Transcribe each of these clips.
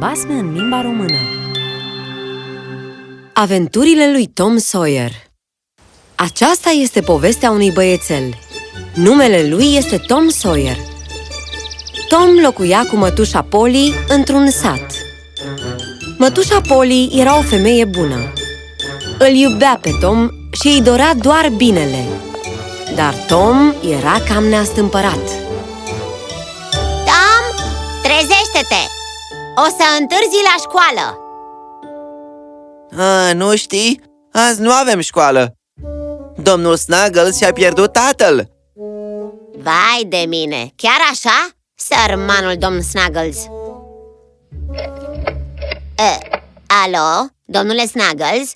basme în limba română Aventurile lui Tom Sawyer Aceasta este povestea unui băiețel. Numele lui este Tom Sawyer. Tom locuia cu mătușa Polly într-un sat. Mătușa Polly era o femeie bună. Îl iubea pe Tom și îi dorea doar binele. Dar Tom era cam neastâmpărat. Tom, trezește-te! O să întârzi la școală! A, nu știi? Azi nu avem școală. Domnul Snuggles și-a pierdut tatăl. Vai de mine! Chiar așa? Sărmanul domn Snuggles e, Alo, domnule Snuggles?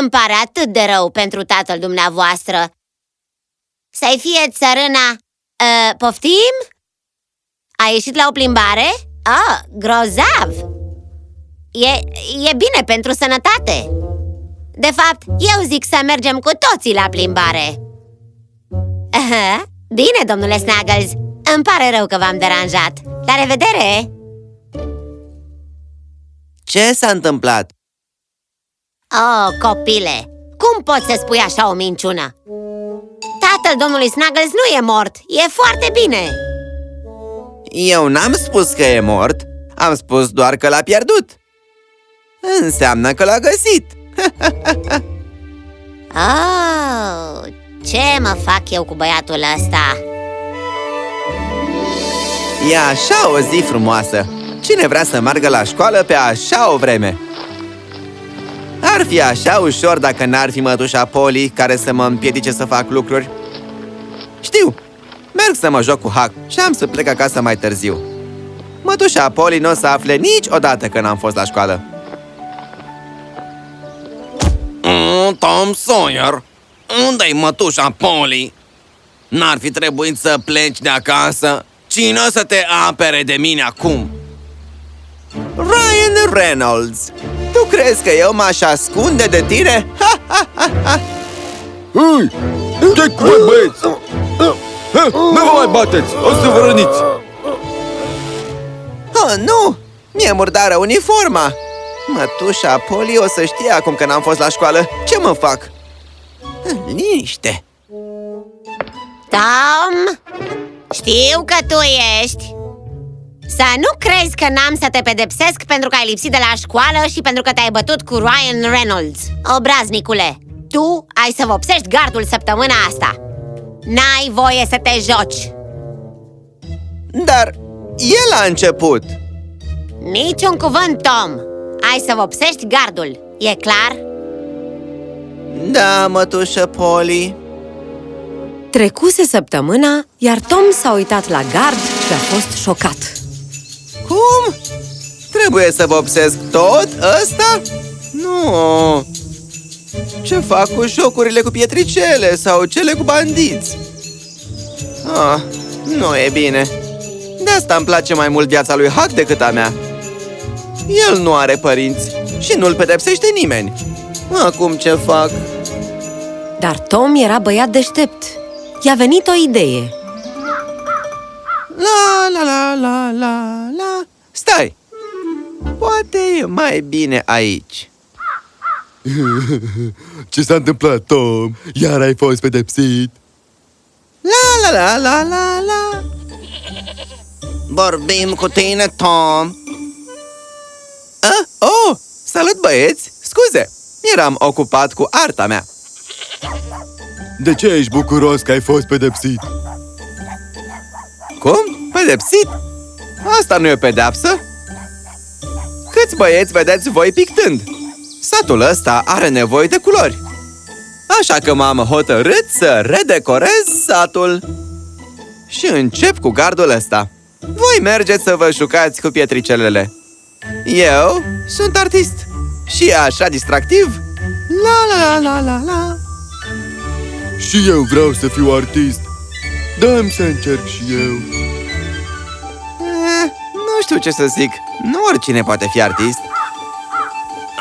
Îmi pare atât de rău pentru tatăl dumneavoastră Să-i fie țărâna e, Poftim? A ieșit la o plimbare? Oh, grozav! E, e bine pentru sănătate De fapt, eu zic să mergem cu toții la plimbare Bine, domnule Snuggles Îmi pare rău că v-am deranjat La revedere! Ce s-a întâmplat? Oh, copile! Cum poți să spui așa o minciună? Tatăl domnului Snuggles nu e mort, e foarte bine Eu n-am spus că e mort Am spus doar că l-a pierdut Înseamnă că l-a găsit Oh, ce mă fac eu cu băiatul ăsta? E așa o zi frumoasă Cine vrea să meargă la școală pe așa o vreme? Ar fi așa ușor dacă n-ar fi mătușa Poli care să mă împiedice să fac lucruri Știu, merg să mă joc cu Hack și am să plec acasă mai târziu Mătușa Poli nu o să afle niciodată că n-am fost la școală mm, Tom Sawyer, unde-i mătușa Polly? N-ar fi trebuit să pleci de acasă? Cine o să te apere de mine acum? Ryan Reynolds, tu crezi că eu m-aș ascunde de tine? Ha, ha, ha, ha. Hei, ce cu voi băieți? Ha, nu vă mai bateți, o să vă răniți Oh, nu! Mi-e murdară uniforma! Mătușa Poli o să știe acum că n-am fost la școală Ce mă fac? Liniște! Tom, știu că tu ești Să nu crezi că n-am să te pedepsesc pentru că ai lipsit de la școală și pentru că te-ai bătut cu Ryan Reynolds Obraznicule, tu ai să vopsești gardul săptămâna asta N-ai voie să te joci Dar el a început Niciun cuvânt, Tom Ai să vopsești gardul, e clar? Da, mătușă Poli Trecuse săptămâna, iar Tom s-a uitat la gard și a fost șocat Cum? Trebuie să vopsesc tot ăsta? Nu! Ce fac cu jocurile cu pietricele sau cele cu bandiți? Ah, nu e bine. De asta îmi place mai mult viața lui Huck decât a mea. El nu are părinți și nu-l pedepsește nimeni. Acum ce fac? Dar Tom era băiat deștept. I-a venit o idee. La la la la la la. Stai! Poate e mai bine aici Ce s-a întâmplat, Tom? Iar ai fost pedepsit? La la la la la la Vorbim cu tine, Tom ah? Oh, salut băieți! Scuze, eram ocupat cu arta mea De ce ești bucuros că ai fost pedepsit? Cum? Pedepsit? Asta nu e o pedeapsă? Câți băieți vedeți voi pictând? Satul ăsta are nevoie de culori. Așa că m-am hotărât să redecorez satul. Și încep cu gardul ăsta. Voi mergeți să vă jucați cu pietricelele. Eu sunt artist Și e așa distractiv. La la la la la. Și eu vreau să fiu artist. Dă-mi să încerc și eu. Eh, Nu știu ce să zic. Nu oricine poate fi artist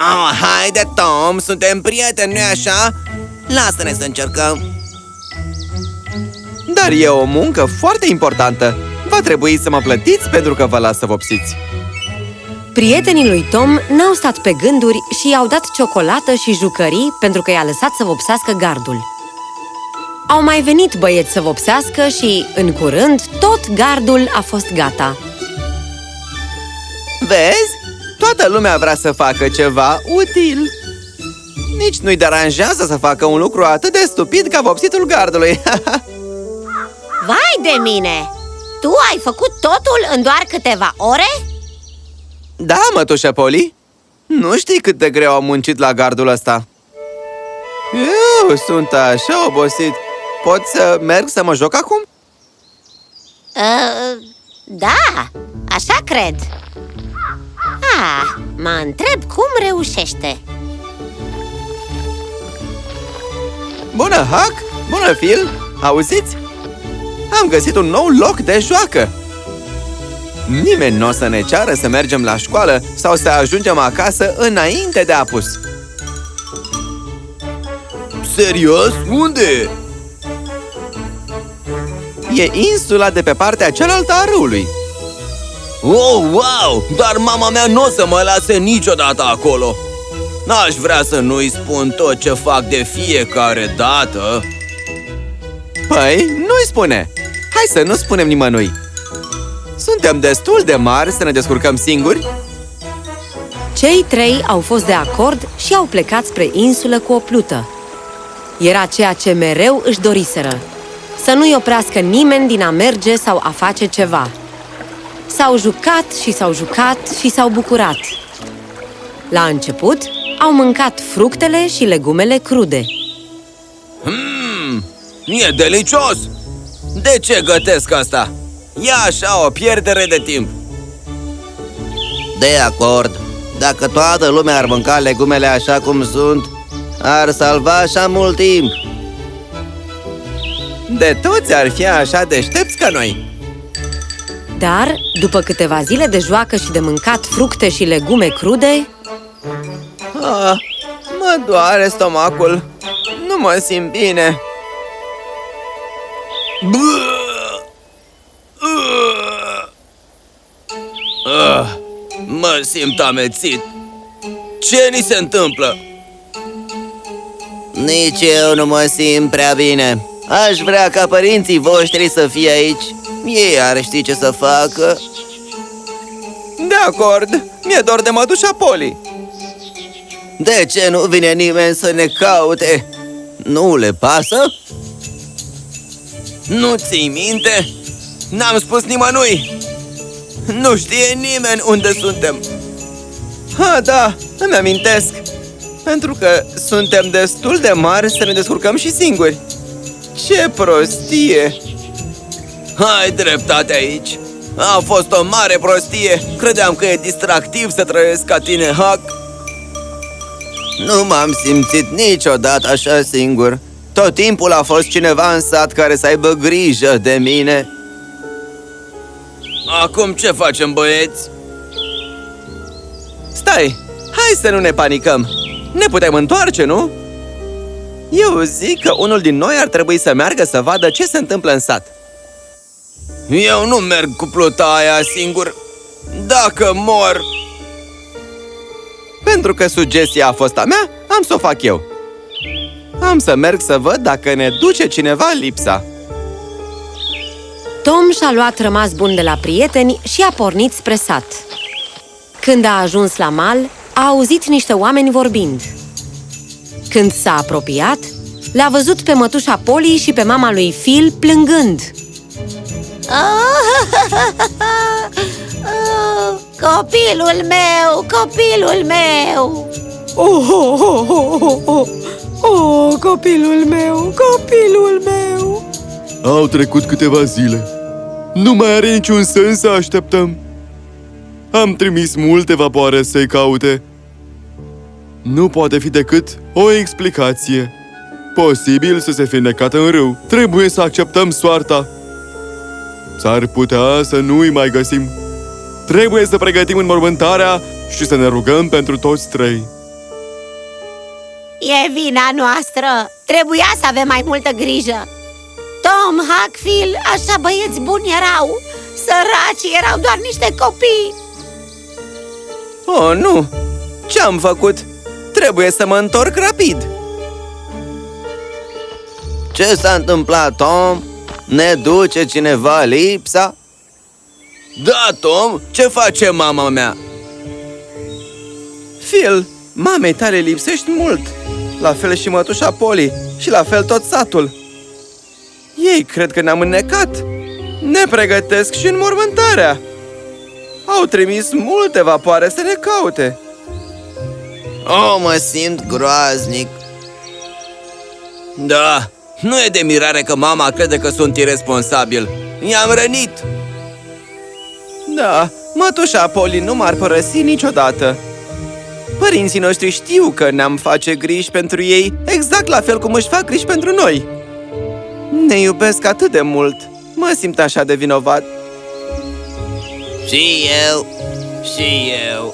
Oh, haide, Tom, suntem prieteni, nu-i așa? Lasă-ne să încercăm Dar e o muncă foarte importantă Va trebui să mă plătiți pentru că vă las să vopsiți Prietenii lui Tom n-au stat pe gânduri și i-au dat ciocolată și jucării pentru că i-a lăsat să vopsească gardul. Au mai venit băieți să vopsească și, în curând, tot gardul a fost gata. Vezi? Toată lumea vrea să facă ceva util. Nici nu-i deranjează să facă un lucru atât de stupid ca vopsitul gardului. Vai de mine! Tu ai făcut totul în doar câteva ore? da, mătușă Poli? Nu știi cât de greu am muncit la gardul ăsta. Eu sunt așa obosit. Pot să merg să mă joc acum? Uh, da, așa cred Ah, mă întreb cum reușește Bună, Huck! Bună, Phil! Auziți? Am găsit un nou loc de joacă! Nimeni nu o să ne ceară să mergem la școală sau să ajungem acasă înainte de apus. Serios? Unde? E insula de pe partea cealaltă a râului. Oh, wow! Dar mama mea nu o să mă lase niciodată acolo N-aș vrea să nu-i spun tot ce fac de fiecare dată Păi, nu-i spune! Hai să nu spunem nimănui! Suntem destul de mari să ne descurcăm singuri? Cei trei au fost de acord și au plecat spre insulă cu o plută. Era ceea ce mereu își doriseră. Să nu-i oprească nimeni din a merge sau a face ceva. S-au jucat și s-au jucat și s-au bucurat. La început, au mâncat fructele și legumele crude. Mmm, e delicios! De ce gătesc asta? E așa o pierdere de timp De acord. Dacă toată lumea ar mânca legumele așa cum sunt, ar salva așa mult timp. De toți ar fi așa deștepți ca noi! Dar, după câteva zile de joacă și de mâncat fructe și legume crude, Ah, mă doare stomacul. Nu mă simt bine. ah, Mă simt amețit Ce ni se întâmplă? Nici eu nu mă simt prea bine. Aș vrea ca părinții voștri să fie aici. Ei ar ști ce să facă. De acord, mi-e dor de mătușa Poli. De ce nu vine nimeni să ne caute? Nu le pasă? Nu ții minte? N-am spus nimănui Nu știe nimeni unde suntem Ha, da, îmi amintesc. Pentru că suntem destul de mari să ne descurcăm și singuri. Ce prostie! Ai dreptate aici A fost o mare prostie Credeam că e distractiv să trăiesc ca tine, Huck Nu m-am simțit niciodată așa singur. Tot timpul a fost cineva în sat care să aibă grijă de mine. Acum ce facem, băieți? Stai, hai să nu ne panicăm. Ne putem întoarce, nu? Eu zic că unul din noi ar trebui să meargă să vadă ce se întâmplă în sat. Eu nu merg cu pluta aia singur Dacă mor Pentru că sugestia a fost a mea, am să o fac eu. Am să merg să văd dacă ne duce cineva lipsa. Tom și-a luat rămas bun de la prieteni și a pornit spre sat. Când a ajuns la mal, a auzit niște oameni vorbind. Când s-a apropiat, le-a văzut pe mătușa Poli și pe mama lui Phil plângând. Oh, copilul meu, copilul meu Oh, oh, oh, oh, oh, oh, oh, copilul meu, copilul meu! Au trecut câteva zile. Nu mai are niciun sens să așteptăm. Am trimis multe vapoare să-i caute. Nu poate fi decât o explicație. Posibil să se fi necat în râu. Trebuie să acceptăm soarta. S-ar putea să nu-i mai găsim. Trebuie să pregătim înmormântarea și să ne rugăm pentru toți trei. E vina noastră Trebuia să avem mai multă grijă Tom, Huck, Phil, așa băieți buni erau Săraci erau doar niște copii Oh, nu! Ce-am făcut? Trebuie să mă întorc rapid! Ce s-a întâmplat, Tom? Ne duce cineva lipsa? Da, Tom, ce face mama mea? Phil, mamei tale lipsești mult! La fel și mătușa Polly și la fel tot satul. Ei cred că ne-am înnecat. Ne pregătesc și înmormântarea. Au trimis multe vapoare să ne caute. Oh, mă simt groaznic Da, nu e de mirare că mama crede că sunt irresponsabil. I-am rănit. Da, mătușa Polly nu m-ar părăsi niciodată. Părinții noștri știu că ne-am face griji pentru ei exact la fel cum își fac griji pentru noi. Ne iubesc atât de mult. Mă simt așa de vinovat. Și eu Și eu.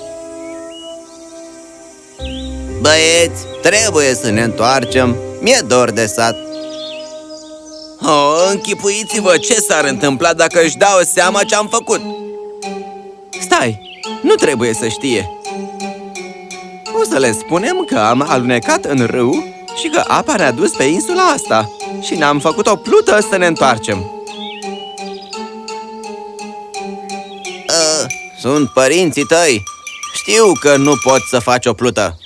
Băieți, trebuie să ne întoarcem Mi-e dor de sat Oh, închipuiți-vă ce s-ar întâmpla dacă își dau seama ce am făcut. Stai, nu trebuie să știe. O să le spunem că am alunecat în râu și că apa ne-a dus pe insula asta și ne-am făcut o plută să ne întoarcem. uh, Sunt părinții tăi Știu că nu pot să faci o plută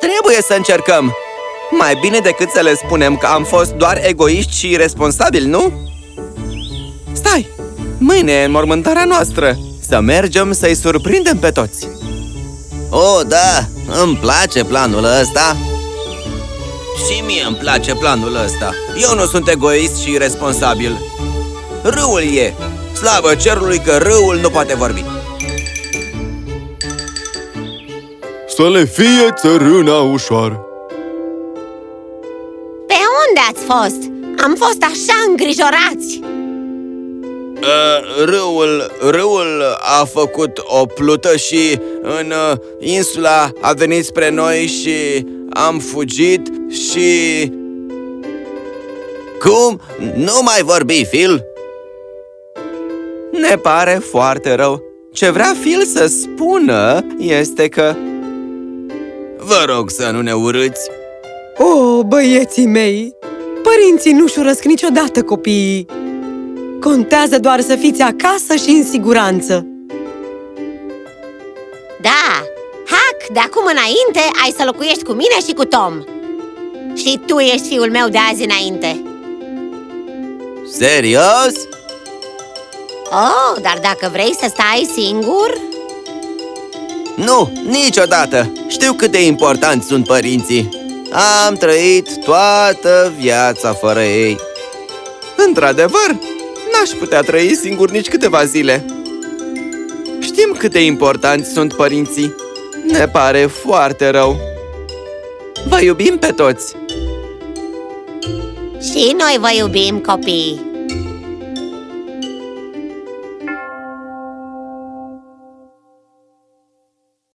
Trebuie să încercăm! Mai bine decât să le spunem că am fost doar egoiști și irresponsabili, nu? Stai! Mâine e înmormântarea noastră! Să mergem să-i surprindem pe toți! Oh, da, îmi place planul ăsta Și mie îmi place planul ăsta. Eu nu sunt egoist și irresponsabil. Râul e. Slavă cerului că râul nu poate vorbi. Să le fie țărâna ușoară Pe unde ați fost? Am fost așa îngrijorați Uh, râul, râul a făcut o plută și în uh, insula a venit spre noi și am fugit și... Cum? Nu mai vorbi, Phil Ne pare foarte rău. Ce vrea Phil să spună este că... Vă rog să nu ne urâți. O, oh, băieții mei! Părinții nu-și șurăsc niciodată copiii! Contează doar să fiți acasă și în siguranță! Da, Hac, de acum înainte ai să locuiești cu mine și cu Tom Și tu ești fiul meu de azi înainte Serios? Oh, dar dacă vrei să stai singur? Nu, niciodată Știu cât de importanți sunt părinții Am trăit toată viața fără ei Într-adevăr, n-aș putea trăi singur nici câteva zile. Știm cât de importanți sunt părinții. Ne pare foarte rău. Vă iubim pe toți! Și noi vă iubim, copii